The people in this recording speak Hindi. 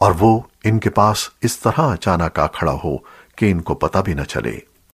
और वो इनके पास इस तरह अचानक आ खड़ा हो कि इनको पता भी न चले।